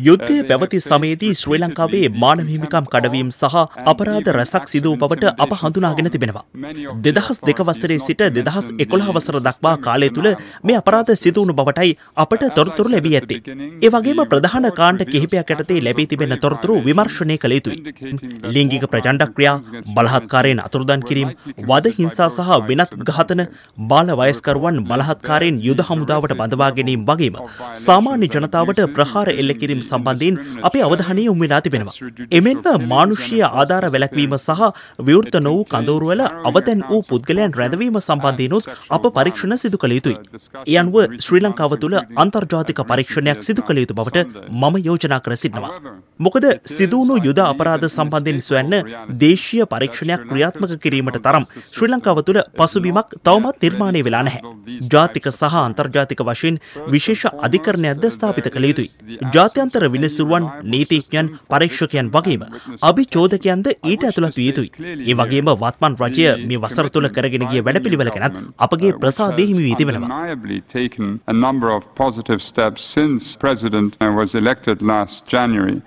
යුද්ධය පැවති සමයේදී ශ්‍රී ලංකාවේ මානව හිමිකම් කඩවීම සහ අපරාධ රැසක් සිදු වූ බවට අප හඳුනාගෙන තිබෙනවා. දෙදහස් දෙක වසරේ සිට දෙදහස් එකොළහ වසර දක්වා කාලය තුළ මේ අපරාධ සිදු වුණු බවටයි අපට තොරතුරු ලැබී ඇත්තේ. ඒ වගේම ප්‍රධාන කාණ්ඩ කිහිපයක් යටතේ ලැබී තිබෙන තොරතුරු විමර්ශනය කළ යුතුයි. ලිංගික ප්‍රචණ්ඩ ක්‍රියා, බලහත්කාරයෙන් අතුරුදන් කිරීම, වද හිංසා සහ වෙනත් ඝාතන, බාල වයස්කරුවන් බලහත්කාරයෙන් යුද හමුදාවට බඳවා ගැනීම කිරීම වගේම සාමාන්‍ය ජනතාවට ප්‍රහාර එල්ල කිරීම සම්බන්ධයෙන් අපේ අවධානය යොමු වෙලා තිබෙනවා. එමෙන්ම මානුෂීය ආධාර වැළැක්වීම සහ විවෘත නො වූ කඳවුරුවල අවතැන් වූ පුද්ගලයන් රැඳවීම සම්බන්ධයෙනුත් අප පරීක්ෂණ සිදු කළ යුතුයි. ඒ අනුව ශ්‍රී ලංකාව තුළ අන්තර්ජාතික පරීක්ෂණයක් සිදු කළ යුතු බවට මම යෝජනා කර සිටිනවා. මොකද සිදුවුණු යුද අපරාධ සම්බන්ධයෙන් සොයන්න දේශීය පරීක්ෂණයක් ක්‍රියාත්මක කිරීමට තරම් ශ්‍රී ලංකාව තුළ පසුබිමක් තවමත් නිර්මාණය වෙලා නැහැ. ජාතික සහ අන්තර්ජාතික වශයෙන් විශේෂ අධිකරණයක්ද ස්ථාපිත කළ යුතුයි. ජාත්‍යන්තර විනිසුරුවන් නීතිඥයන් පරීක්ෂකයන් වගේම අභිචෝදකයන්ද ඊට ඇතුළත් විය යුතුයි. ඒ වගේම වත්මන් රජය මේ වසර තුළ කරගෙන ගිය වැඩපිළිවෙල ගැනත් අපගේ ප්‍රසාදය හිමි වී තිබෙනවා. undeniably taken a number of positive steps since President uh, was elected last January